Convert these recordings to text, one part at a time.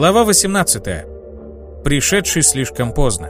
Глава 18. Пришедший слишком поздно.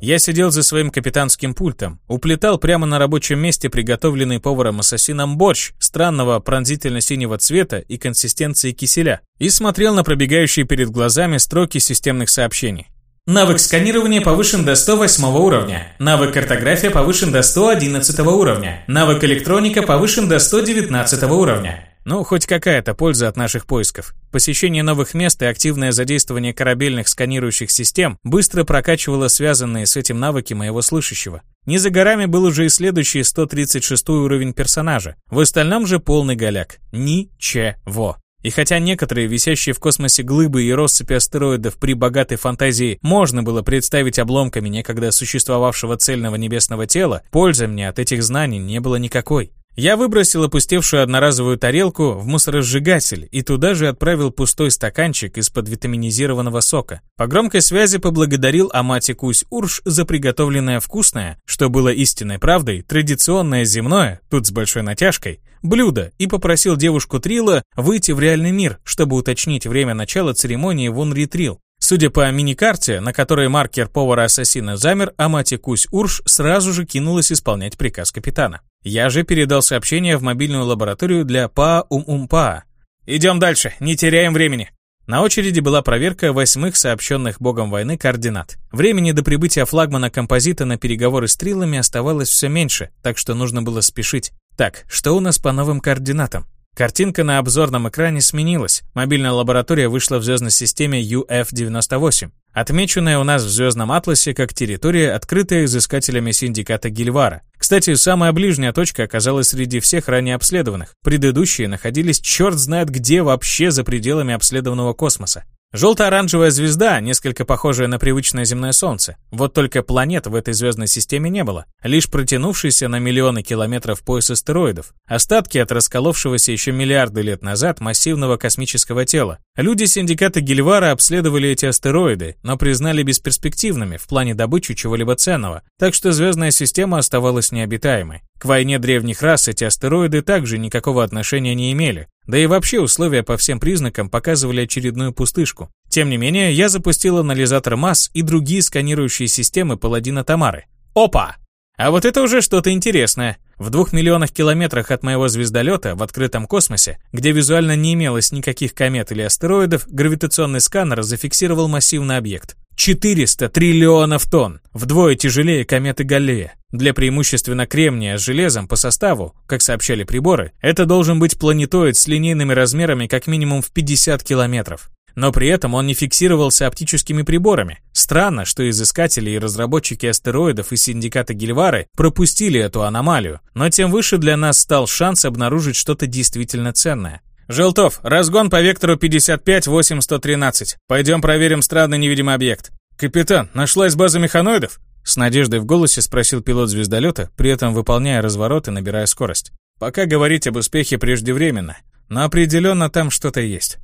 Я сидел за своим капитанским пультом, уплетал прямо на рабочем месте приготовленный поваром-ассасином борщ странного пронзительно-синего цвета и консистенции киселя и смотрел на пробегающие перед глазами строки системных сообщений. Навык сканирования повышен до 108 уровня. Навык картография повышен до 111 уровня. Навык электроника повышен до 119 уровня. Ну, хоть какая-то польза от наших поисков. Посещение новых мест и активное задействование корабельных сканирующих систем быстро прокачивало связанные с этим навыки моего слышащего. Не за горами был уже и следующий 136 уровень персонажа. В остальном же полный голяк. Ничего. И хотя некоторые висящие в космосе глыбы и россыпи астероидов при богатой фантазии можно было представить обломками некогда существовавшего цельного небесного тела, пользы мне от этих знаний не было никакой. Я выбросил опустевшую одноразовую тарелку в мусоросжигатель и туда же отправил пустой стаканчик из-под витаминизированного сока. По громкой связи поблагодарил Амати Кусь Урш за приготовленное вкусное, что было истинной правдой, традиционное земное, тут с большой натяжкой, блюдо и попросил девушку Трила выйти в реальный мир, чтобы уточнить время начала церемонии в Унритрил. Судя по мини-карте, на которой маркер повара-ассасина замер, Амати Кусь Урш сразу же кинулась исполнять приказ капитана. Я же передал сообщение в мобильную лабораторию для Па-Ум-Ум-Па. Идем дальше, не теряем времени. На очереди была проверка восьмых сообщенных богом войны координат. Времени до прибытия флагмана композита на переговоры с трилами оставалось все меньше, так что нужно было спешить. Так, что у нас по новым координатам? Картинка на обзорном экране сменилась. Мобильная лаборатория вышла в звездной системе UF-98, отмеченная у нас в звездном атласе как территория, открытая изыскателями синдиката Гильвара. Кстати, самая ближняя точка оказалась среди всех ранее обследованных. Предыдущие находились черт знает где вообще за пределами обследованного космоса. Желто-оранжевая звезда, несколько похожая на привычное земное Солнце. Вот только планет в этой звездной системе не было. Лишь протянувшийся на миллионы километров пояс астероидов. Остатки от расколовшегося еще миллиарды лет назад массивного космического тела. Люди синдиката Гильвара обследовали эти астероиды, но признали бесперспективными в плане добычи чего-либо ценного. Так что звездная система оставалась необитаемой. К войне древних рас эти астероиды также никакого отношения не имели. Да и вообще условия по всем признакам показывали очередную пустышку. Тем не менее, я запустил анализатор масс и другие сканирующие системы паладина Тамары. Опа! А вот это уже что-то интересное. В двух миллионах километрах от моего звездолета в открытом космосе, где визуально не имелось никаких комет или астероидов, гравитационный сканер зафиксировал массивный объект. 400 триллионов тонн, вдвое тяжелее кометы Галлея. Для преимущественно кремния с железом по составу, как сообщали приборы, это должен быть планетоид с линейными размерами как минимум в 50 километров. Но при этом он не фиксировался оптическими приборами. Странно, что изыскатели и разработчики астероидов и синдиката Гильвары пропустили эту аномалию, но тем выше для нас стал шанс обнаружить что-то действительно ценное. «Желтов, разгон по вектору 55-8-113. Пойдем проверим странный невидимый объект». «Капитан, нашлась база механоидов?» С надеждой в голосе спросил пилот звездолета, при этом выполняя разворот и набирая скорость. «Пока говорить об успехе преждевременно, но определенно там что-то есть».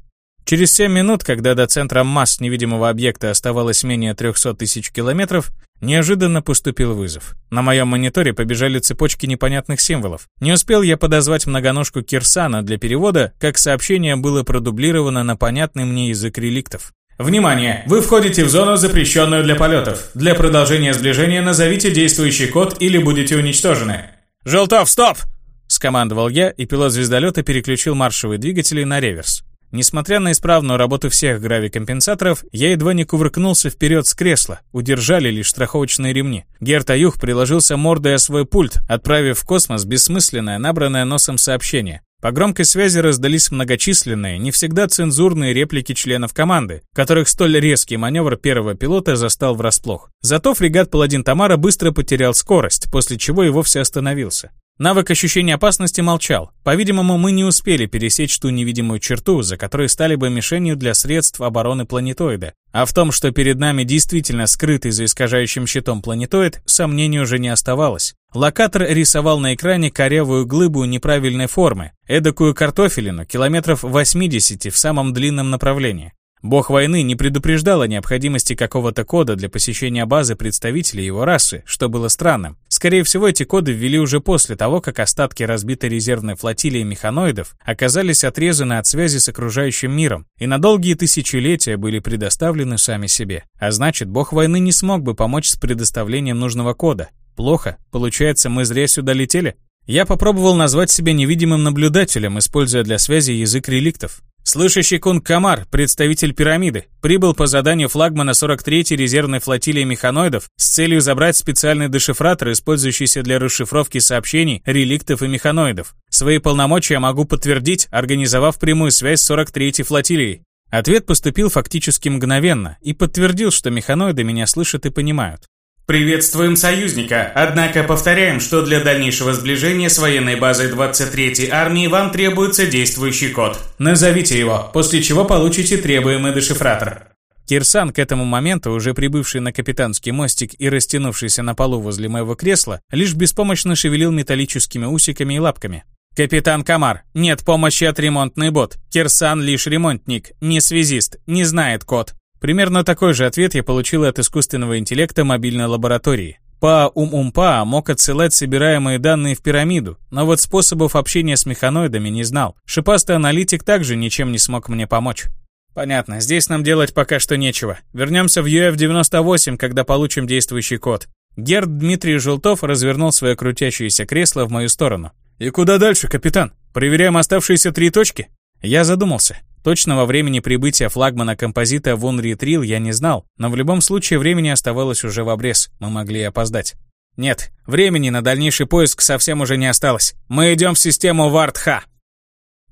Через 7 минут, когда до центра масс невидимого объекта оставалось менее 300 тысяч километров, неожиданно поступил вызов. На моем мониторе побежали цепочки непонятных символов. Не успел я подозвать многоножку Кирсана для перевода, как сообщение было продублировано на понятный мне язык реликтов. Внимание! Вы входите в зону, запрещенную для полетов. Для продолжения сближения назовите действующий код или будете уничтожены. «Желтов, стоп!» – скомандовал я, и пилот звездолета переключил маршевые двигатели на реверс. Несмотря на исправную работу всех гравикомпенсаторов, я едва не кувыркнулся вперед с кресла, удержали лишь страховочные ремни. Герт Аюх приложился мордой о свой пульт, отправив в космос бессмысленное, набранное носом сообщение. По громкой связи раздались многочисленные, не всегда цензурные реплики членов команды, которых столь резкий маневр первого пилота застал врасплох. Зато фрегат «Паладин Тамара» быстро потерял скорость, после чего и вовсе остановился. Навык ощущения опасности молчал. По-видимому, мы не успели пересечь ту невидимую черту, за которой стали бы мишенью для средств обороны планетоида. А в том, что перед нами действительно скрытый за искажающим щитом планетоид, сомнений уже не оставалось. Локатор рисовал на экране корявую глыбу неправильной формы, эдакую картофелину, километров 80 в самом длинном направлении. Бог войны не предупреждал о необходимости какого-то кода для посещения базы представителей его расы, что было странным. Скорее всего, эти коды ввели уже после того, как остатки разбитой резервной флотилии механоидов оказались отрезаны от связи с окружающим миром и на долгие тысячелетия были предоставлены сами себе. А значит, бог войны не смог бы помочь с предоставлением нужного кода. Плохо. Получается, мы зря сюда летели? Я попробовал назвать себя невидимым наблюдателем, используя для связи язык реликтов. Слышащий Кунг Камар, представитель пирамиды, прибыл по заданию флагмана 43-й резервной флотилии механоидов с целью забрать специальный дешифратор, использующийся для расшифровки сообщений, реликтов и механоидов. Свои полномочия могу подтвердить, организовав прямую связь с 43-й флотилией. Ответ поступил фактически мгновенно и подтвердил, что механоиды меня слышат и понимают. Приветствуем союзника, однако повторяем, что для дальнейшего сближения с военной базой 23-й армии вам требуется действующий код. Назовите его, после чего получите требуемый дешифратор. Кирсан, к этому моменту уже прибывший на капитанский мостик и растянувшийся на полу возле моего кресла, лишь беспомощно шевелил металлическими усиками и лапками. «Капитан Камар, нет помощи от ремонтный бот. Кирсан лишь ремонтник, не связист, не знает код. Примерно такой же ответ я получил от искусственного интеллекта мобильной лаборатории. Па Ум-Ум-Па мог отсылать собираемые данные в пирамиду, но вот способов общения с механоидами не знал. Шипастый аналитик также ничем не смог мне помочь. Понятно, здесь нам делать пока что нечего. Вернемся в UF-98, когда получим действующий код. Герд Дмитрий Желтов развернул свое крутящееся кресло в мою сторону. «И куда дальше, капитан? Проверяем оставшиеся три точки?» Я задумался. Точного времени прибытия флагмана композита в Унритрил я не знал, но в любом случае времени оставалось уже в обрез, мы могли опоздать. Нет, времени на дальнейший поиск совсем уже не осталось. Мы идем в систему Вартха.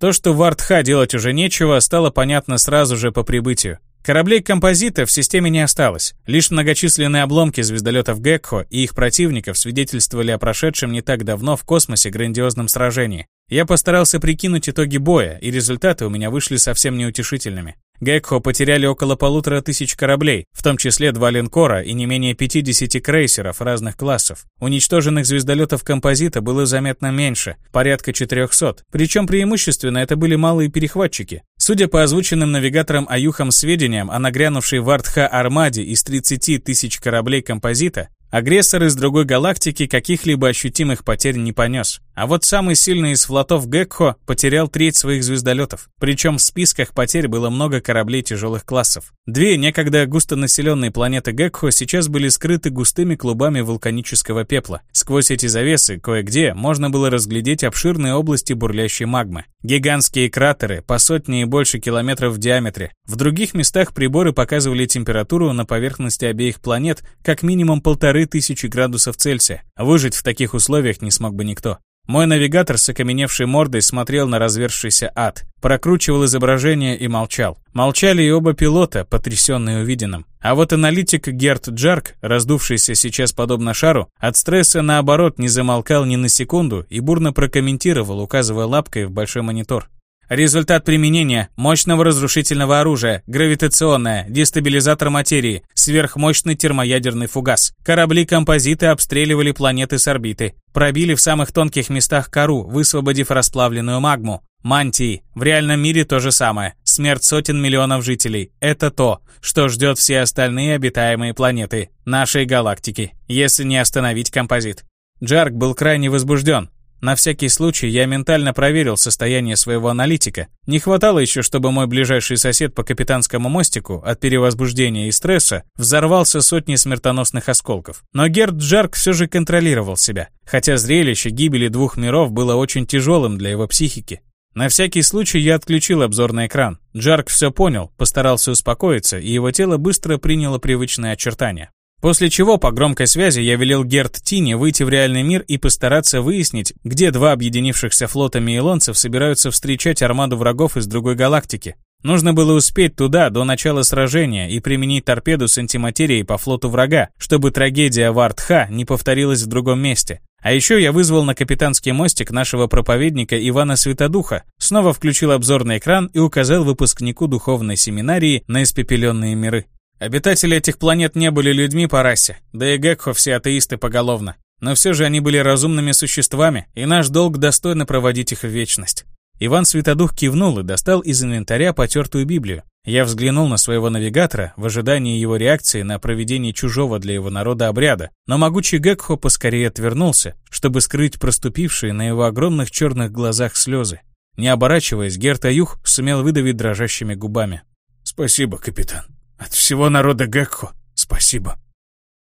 То, что Вартха делать уже нечего, стало понятно сразу же по прибытию. Кораблей-композита в системе не осталось. Лишь многочисленные обломки звездолетов Гекхо и их противников свидетельствовали о прошедшем не так давно в космосе грандиозном сражении. Я постарался прикинуть итоги боя, и результаты у меня вышли совсем неутешительными. Гекхо потеряли около полутора тысяч кораблей, в том числе два линкора и не менее 50 крейсеров разных классов. Уничтоженных звездолетов композита было заметно меньше, порядка 400, причем преимущественно это были малые перехватчики. Судя по озвученным навигатором Аюхам сведениям о нагрянувшей в Артха армаде из 30 тысяч кораблей композита, Агрессор из другой галактики каких-либо ощутимых потерь не понес. А вот самый сильный из флотов Гекхо потерял треть своих звездолетов. Причем в списках потерь было много кораблей тяжелых классов. Две некогда густонаселенные планеты Гекхо сейчас были скрыты густыми клубами вулканического пепла. Сквозь эти завесы кое-где можно было разглядеть обширные области бурлящей магмы. Гигантские кратеры по сотне и больше километров в диаметре. В других местах приборы показывали температуру на поверхности обеих планет как минимум полторы тысячи градусов Цельсия. Выжить в таких условиях не смог бы никто. Мой навигатор с окаменевшей мордой смотрел на развершийся ад, прокручивал изображение и молчал. Молчали и оба пилота, потрясенные увиденным. А вот аналитик Герт Джарк, раздувшийся сейчас подобно шару, от стресса наоборот не замолкал ни на секунду и бурно прокомментировал, указывая лапкой в большой монитор. Результат применения мощного разрушительного оружия, гравитационное, дестабилизатор материи, сверхмощный термоядерный фугас. Корабли-композиты обстреливали планеты с орбиты, пробили в самых тонких местах кору, высвободив расплавленную магму. Мантии. В реальном мире то же самое. Смерть сотен миллионов жителей. Это то, что ждет все остальные обитаемые планеты нашей галактики, если не остановить композит. Джарк был крайне возбужден. На всякий случай я ментально проверил состояние своего аналитика. Не хватало еще, чтобы мой ближайший сосед по капитанскому мостику от перевозбуждения и стресса взорвался сотней смертоносных осколков. Но Герд Джарк все же контролировал себя, хотя зрелище гибели двух миров было очень тяжелым для его психики. На всякий случай я отключил обзорный экран. Джарк все понял, постарался успокоиться, и его тело быстро приняло привычные очертания. После чего по громкой связи я велел Герт Тине выйти в реальный мир и постараться выяснить, где два объединившихся флота мейлонцев собираются встречать армаду врагов из другой галактики. Нужно было успеть туда до начала сражения и применить торпеду с антиматерией по флоту врага, чтобы трагедия Вартха не повторилась в другом месте. А еще я вызвал на капитанский мостик нашего проповедника Ивана Святодуха, снова включил обзорный экран и указал выпускнику духовной семинарии на испепеленные миры. Обитатели этих планет не были людьми по расе, да и Гекхо все атеисты поголовно. Но все же они были разумными существами, и наш долг достойно проводить их в вечность. Иван Святодух кивнул и достал из инвентаря потертую Библию. Я взглянул на своего навигатора в ожидании его реакции на проведение чужого для его народа обряда, но могучий Гекхо поскорее отвернулся, чтобы скрыть проступившие на его огромных черных глазах слезы. Не оборачиваясь, Герт Аюх сумел выдавить дрожащими губами. «Спасибо, капитан. От всего народа Гекхо спасибо».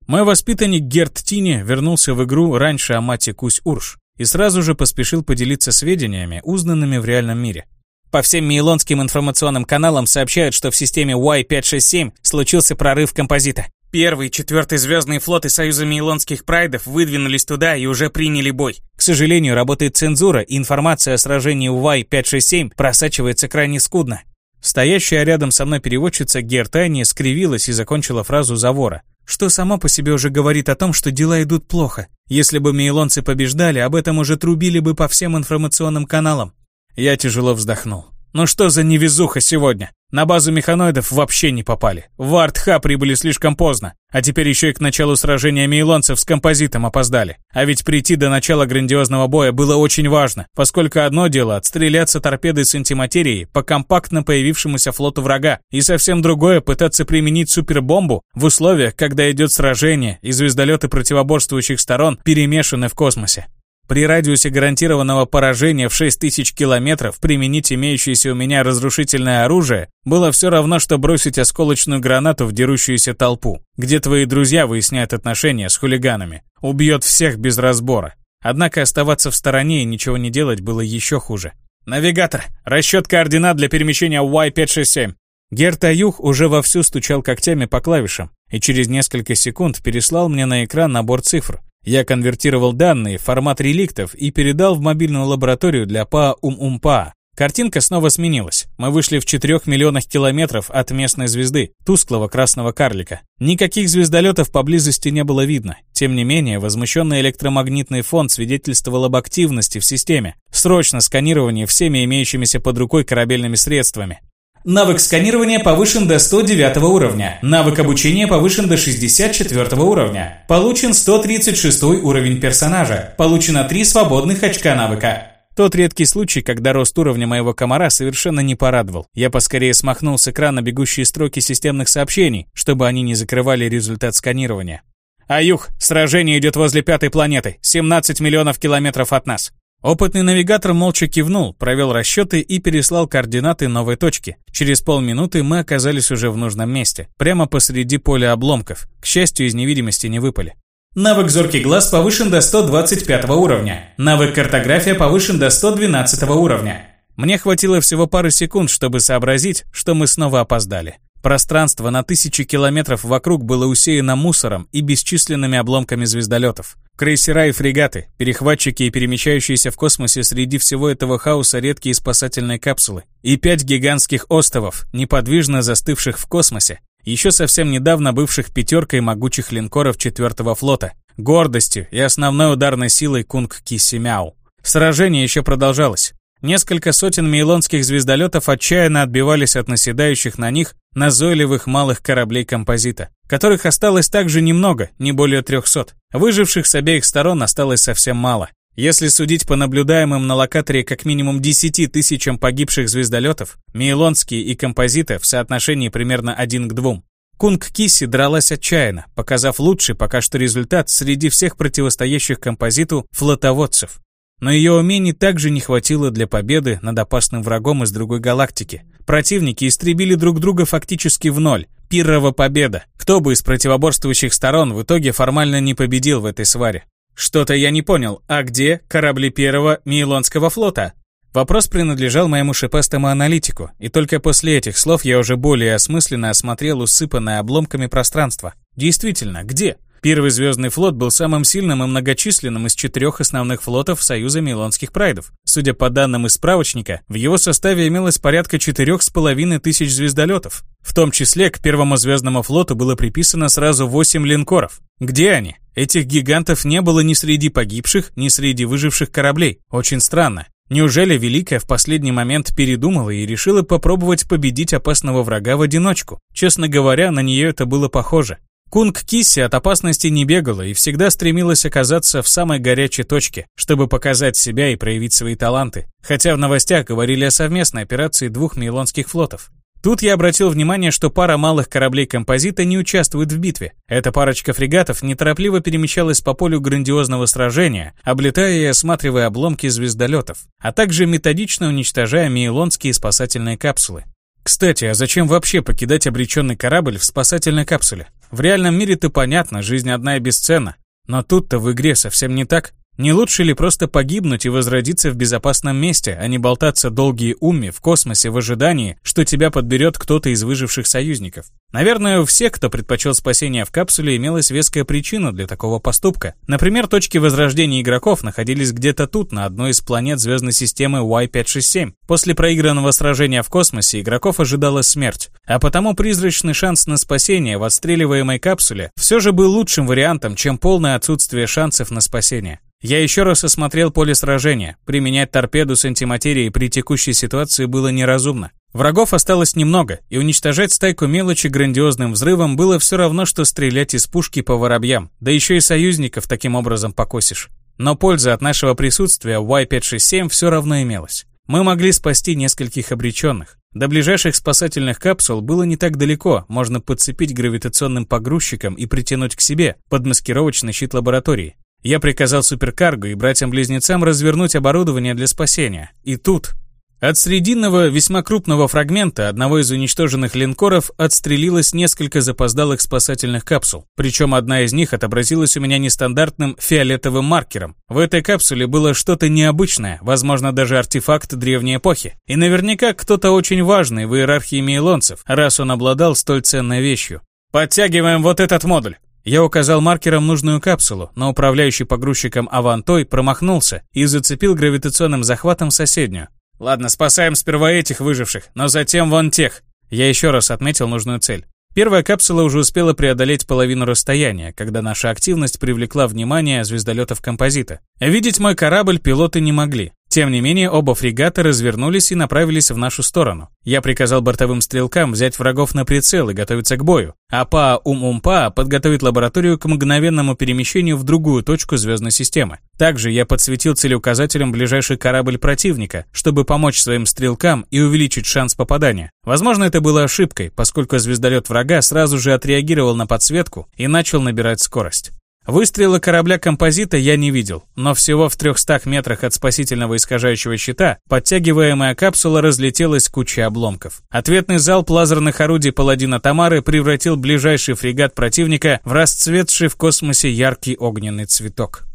Мой воспитанник Герт Тини вернулся в игру раньше Амати Кусь-Урш и сразу же поспешил поделиться сведениями, узнанными в реальном мире. По всем мейлонским информационным каналам сообщают, что в системе Y567 случился прорыв композита. Первый и четвертый звездные флоты Союза Мейлонских Прайдов выдвинулись туда и уже приняли бой. К сожалению, работает цензура, и информация о сражении Y567 просачивается крайне скудно. Стоящая рядом со мной переводчица Гертани скривилась и закончила фразу завора, что само по себе уже говорит о том, что дела идут плохо. Если бы мейлонцы побеждали, об этом уже трубили бы по всем информационным каналам. Я тяжело вздохнул. Ну что за невезуха сегодня? На базу механоидов вообще не попали. В Артха прибыли слишком поздно. А теперь еще и к началу сражения мейлонцев с композитом опоздали. А ведь прийти до начала грандиозного боя было очень важно, поскольку одно дело отстреляться торпедой с антиматерией по компактно появившемуся флоту врага, и совсем другое пытаться применить супербомбу в условиях, когда идет сражение, и звездолеты противоборствующих сторон перемешаны в космосе. При радиусе гарантированного поражения в 6000 километров применить имеющееся у меня разрушительное оружие было все равно, что бросить осколочную гранату в дерущуюся толпу, где твои друзья выясняют отношения с хулиганами. Убьет всех без разбора. Однако оставаться в стороне и ничего не делать было еще хуже. «Навигатор! Расчет координат для перемещения Y567!» Герт Аюх уже вовсю стучал когтями по клавишам и через несколько секунд переслал мне на экран набор цифр, я конвертировал данные в формат реликтов и передал в мобильную лабораторию для ПА-УМ-УМ-ПА. Картинка снова сменилась. Мы вышли в 4 миллионах километров от местной звезды, тусклого красного карлика. Никаких звездолетов поблизости не было видно. Тем не менее, возмущенный электромагнитный фон свидетельствовал об активности в системе. Срочно сканирование всеми имеющимися под рукой корабельными средствами. Навык сканирования повышен до 109 уровня. Навык обучения повышен до 64 уровня. Получен 136 уровень персонажа. Получено 3 свободных очка навыка. Тот редкий случай, когда рост уровня моего комара совершенно не порадовал. Я поскорее смахнул с экрана бегущие строки системных сообщений, чтобы они не закрывали результат сканирования. «Аюх, сражение идет возле пятой планеты, 17 миллионов километров от нас. Опытный навигатор молча кивнул, провел расчеты и переслал координаты новой точки. Через полминуты мы оказались уже в нужном месте, прямо посреди поля обломков. К счастью, из невидимости не выпали. Навык «Зоркий глаз» повышен до 125 уровня. Навык «Картография» повышен до 112 уровня. Мне хватило всего пары секунд, чтобы сообразить, что мы снова опоздали. Пространство на тысячи километров вокруг было усеяно мусором и бесчисленными обломками звездолетов. Крейсера и фрегаты, перехватчики и перемещающиеся в космосе среди всего этого хаоса редкие спасательные капсулы. И пять гигантских островов, неподвижно застывших в космосе, еще совсем недавно бывших пятеркой могучих линкоров четвертого флота, гордостью и основной ударной силой Кунг Кисимяу. Сражение еще продолжалось. Несколько сотен мейлонских звездолетов отчаянно отбивались от наседающих на них назойливых малых кораблей композита, которых осталось также немного, не более 300. Выживших с обеих сторон осталось совсем мало. Если судить по наблюдаемым на локаторе как минимум 10 тысячам погибших звездолетов, мейлонские и композиты в соотношении примерно один к двум. Кунг Киси дралась отчаянно, показав лучший пока что результат среди всех противостоящих композиту флотоводцев. Но ее умений также не хватило для победы над опасным врагом из другой галактики. Противники истребили друг друга фактически в ноль. Пиррова победа. Кто бы из противоборствующих сторон в итоге формально не победил в этой сваре? Что-то я не понял. А где корабли первого Мейлонского флота? Вопрос принадлежал моему шипастому аналитику, и только после этих слов я уже более осмысленно осмотрел усыпанное обломками пространство. Действительно, где? Первый звездный флот был самым сильным и многочисленным из четырех основных флотов Союза Милонских Прайдов. Судя по данным из справочника, в его составе имелось порядка четырех с половиной тысяч звездолетов. В том числе к первому звездному флоту было приписано сразу восемь линкоров. Где они? Этих гигантов не было ни среди погибших, ни среди выживших кораблей. Очень странно. Неужели Великая в последний момент передумала и решила попробовать победить опасного врага в одиночку? Честно говоря, на нее это было похоже. Кунг Кисси от опасности не бегала и всегда стремилась оказаться в самой горячей точке, чтобы показать себя и проявить свои таланты, хотя в новостях говорили о совместной операции двух мейлонских флотов. Тут я обратил внимание, что пара малых кораблей композита не участвует в битве. Эта парочка фрегатов неторопливо перемещалась по полю грандиозного сражения, облетая и осматривая обломки звездолетов, а также методично уничтожая мейлонские спасательные капсулы. Кстати, а зачем вообще покидать обреченный корабль в спасательной капсуле? В реальном мире-то понятно, жизнь одна и бесценна. Но тут-то в игре совсем не так. Не лучше ли просто погибнуть и возродиться в безопасном месте, а не болтаться долгие умми в космосе в ожидании, что тебя подберет кто-то из выживших союзников? Наверное, у всех, кто предпочел спасение в капсуле, имелась веская причина для такого поступка. Например, точки возрождения игроков находились где-то тут, на одной из планет звездной системы Y567. После проигранного сражения в космосе игроков ожидала смерть, а потому призрачный шанс на спасение в отстреливаемой капсуле все же был лучшим вариантом, чем полное отсутствие шансов на спасение. Я еще раз осмотрел поле сражения. Применять торпеду с антиматерией при текущей ситуации было неразумно. Врагов осталось немного, и уничтожать стайку мелочи грандиозным взрывом было все равно, что стрелять из пушки по воробьям, да еще и союзников таким образом покосишь. Но польза от нашего присутствия в Y567 все равно имелась. Мы могли спасти нескольких обреченных. До ближайших спасательных капсул было не так далеко, можно подцепить гравитационным погрузчиком и притянуть к себе под маскировочный щит лаборатории. Я приказал суперкарго и братьям-близнецам развернуть оборудование для спасения. И тут... От срединного, весьма крупного фрагмента одного из уничтоженных линкоров отстрелилось несколько запоздалых спасательных капсул. Причем одна из них отобразилась у меня нестандартным фиолетовым маркером. В этой капсуле было что-то необычное, возможно, даже артефакт древней эпохи. И наверняка кто-то очень важный в иерархии мейлонцев, раз он обладал столь ценной вещью. «Подтягиваем вот этот модуль», я указал маркером нужную капсулу, но управляющий погрузчиком Авантой промахнулся и зацепил гравитационным захватом соседнюю. Ладно, спасаем сперва этих выживших, но затем вон тех. Я еще раз отметил нужную цель. Первая капсула уже успела преодолеть половину расстояния, когда наша активность привлекла внимание звездолетов композита. Видеть мой корабль пилоты не могли. Тем не менее, оба фрегата развернулись и направились в нашу сторону. Я приказал бортовым стрелкам взять врагов на прицел и готовиться к бою, а Па Ум-Ум-Па подготовить лабораторию к мгновенному перемещению в другую точку звездной системы. Также я подсветил целеуказателем ближайший корабль противника, чтобы помочь своим стрелкам и увеличить шанс попадания. Возможно, это было ошибкой, поскольку звездолет врага сразу же отреагировал на подсветку и начал набирать скорость. Выстрела корабля композита я не видел, но всего в 300 метрах от спасительного искажающего щита подтягиваемая капсула разлетелась кучей обломков. Ответный залп лазерных орудий паладина Тамары превратил ближайший фрегат противника в расцветший в космосе яркий огненный цветок.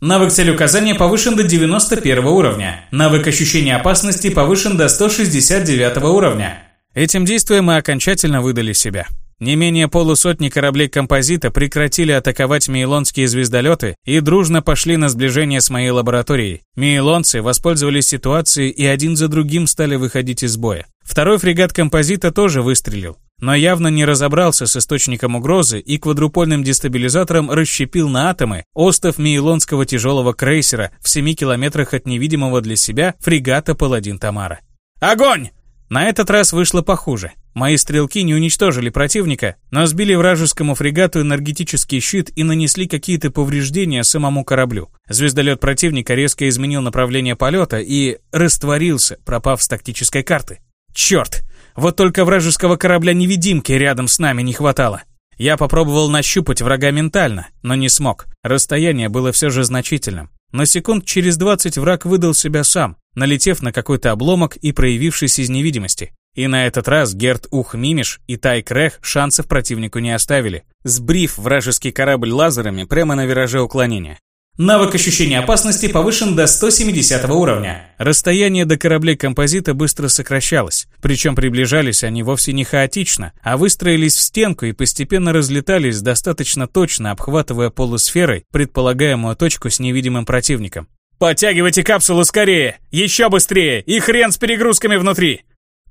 Навык цель указания повышен до 91 уровня. Навык ощущения опасности повышен до 169 уровня. Этим действием мы окончательно выдали себя. Не менее полусотни кораблей композита прекратили атаковать мейлонские звездолеты и дружно пошли на сближение с моей лабораторией. Мейлонцы воспользовались ситуацией и один за другим стали выходить из боя. Второй фрегат композита тоже выстрелил, но явно не разобрался с источником угрозы и квадрупольным дестабилизатором расщепил на атомы остов мейлонского тяжелого крейсера в 7 километрах от невидимого для себя фрегата «Паладин Тамара». «Огонь!» На этот раз вышло похуже. Мои стрелки не уничтожили противника, но сбили вражескому фрегату энергетический щит и нанесли какие-то повреждения самому кораблю. Звездолет противника резко изменил направление полета и растворился, пропав с тактической карты. Черт! Вот только вражеского корабля-невидимки рядом с нами не хватало. Я попробовал нащупать врага ментально, но не смог. Расстояние было все же значительным. На секунд через 20 враг выдал себя сам, налетев на какой-то обломок и проявившись из невидимости. И на этот раз Герт Ух Мимиш и Тай Крех шансов противнику не оставили, сбрив вражеский корабль лазерами прямо на вираже уклонения. Навык ощущения опасности повышен до 170 уровня. Расстояние до кораблей композита быстро сокращалось, причем приближались они вовсе не хаотично, а выстроились в стенку и постепенно разлетались достаточно точно, обхватывая полусферой предполагаемую точку с невидимым противником. «Подтягивайте капсулу скорее! Еще быстрее! И хрен с перегрузками внутри!»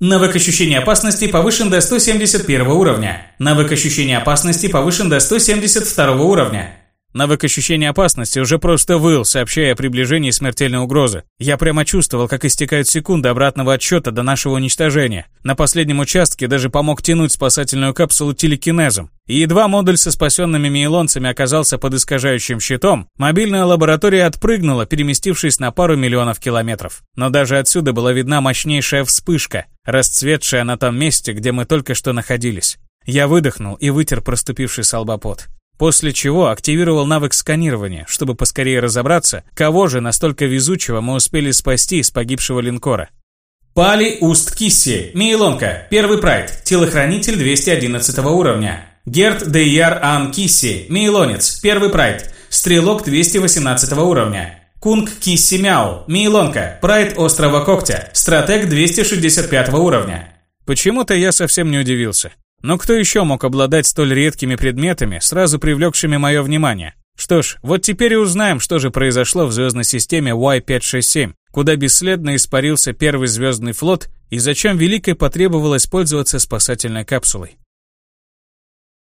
Навык ощущения опасности повышен до 171 уровня. Навык ощущения опасности повышен до 172 уровня. Навык ощущения опасности уже просто выл, сообщая о приближении смертельной угрозы. Я прямо чувствовал, как истекают секунды обратного отсчета до нашего уничтожения. На последнем участке даже помог тянуть спасательную капсулу телекинезом. И едва модуль со спасенными мейлонцами оказался под искажающим щитом, мобильная лаборатория отпрыгнула, переместившись на пару миллионов километров. Но даже отсюда была видна мощнейшая вспышка, расцветшая на том месте, где мы только что находились. Я выдохнул и вытер проступивший салбопот. После чего активировал навык сканирования, чтобы поскорее разобраться, кого же настолько везучего мы успели спасти из погибшего линкора. Пали Уст Кисси, Мейлонка, первый прайд, телохранитель 211 уровня. Герт Дейяр Ан Кисси, Мейлонец, первый прайд, стрелок 218 уровня. Кунг Кисси Мяу, Мейлонка, прайд Острова Когтя, стратег 265 уровня. Почему-то я совсем не удивился. Но кто еще мог обладать столь редкими предметами, сразу привлекшими мое внимание? Что ж, вот теперь и узнаем, что же произошло в звездной системе Y567, куда бесследно испарился первый звездный флот и зачем Великой потребовалось пользоваться спасательной капсулой.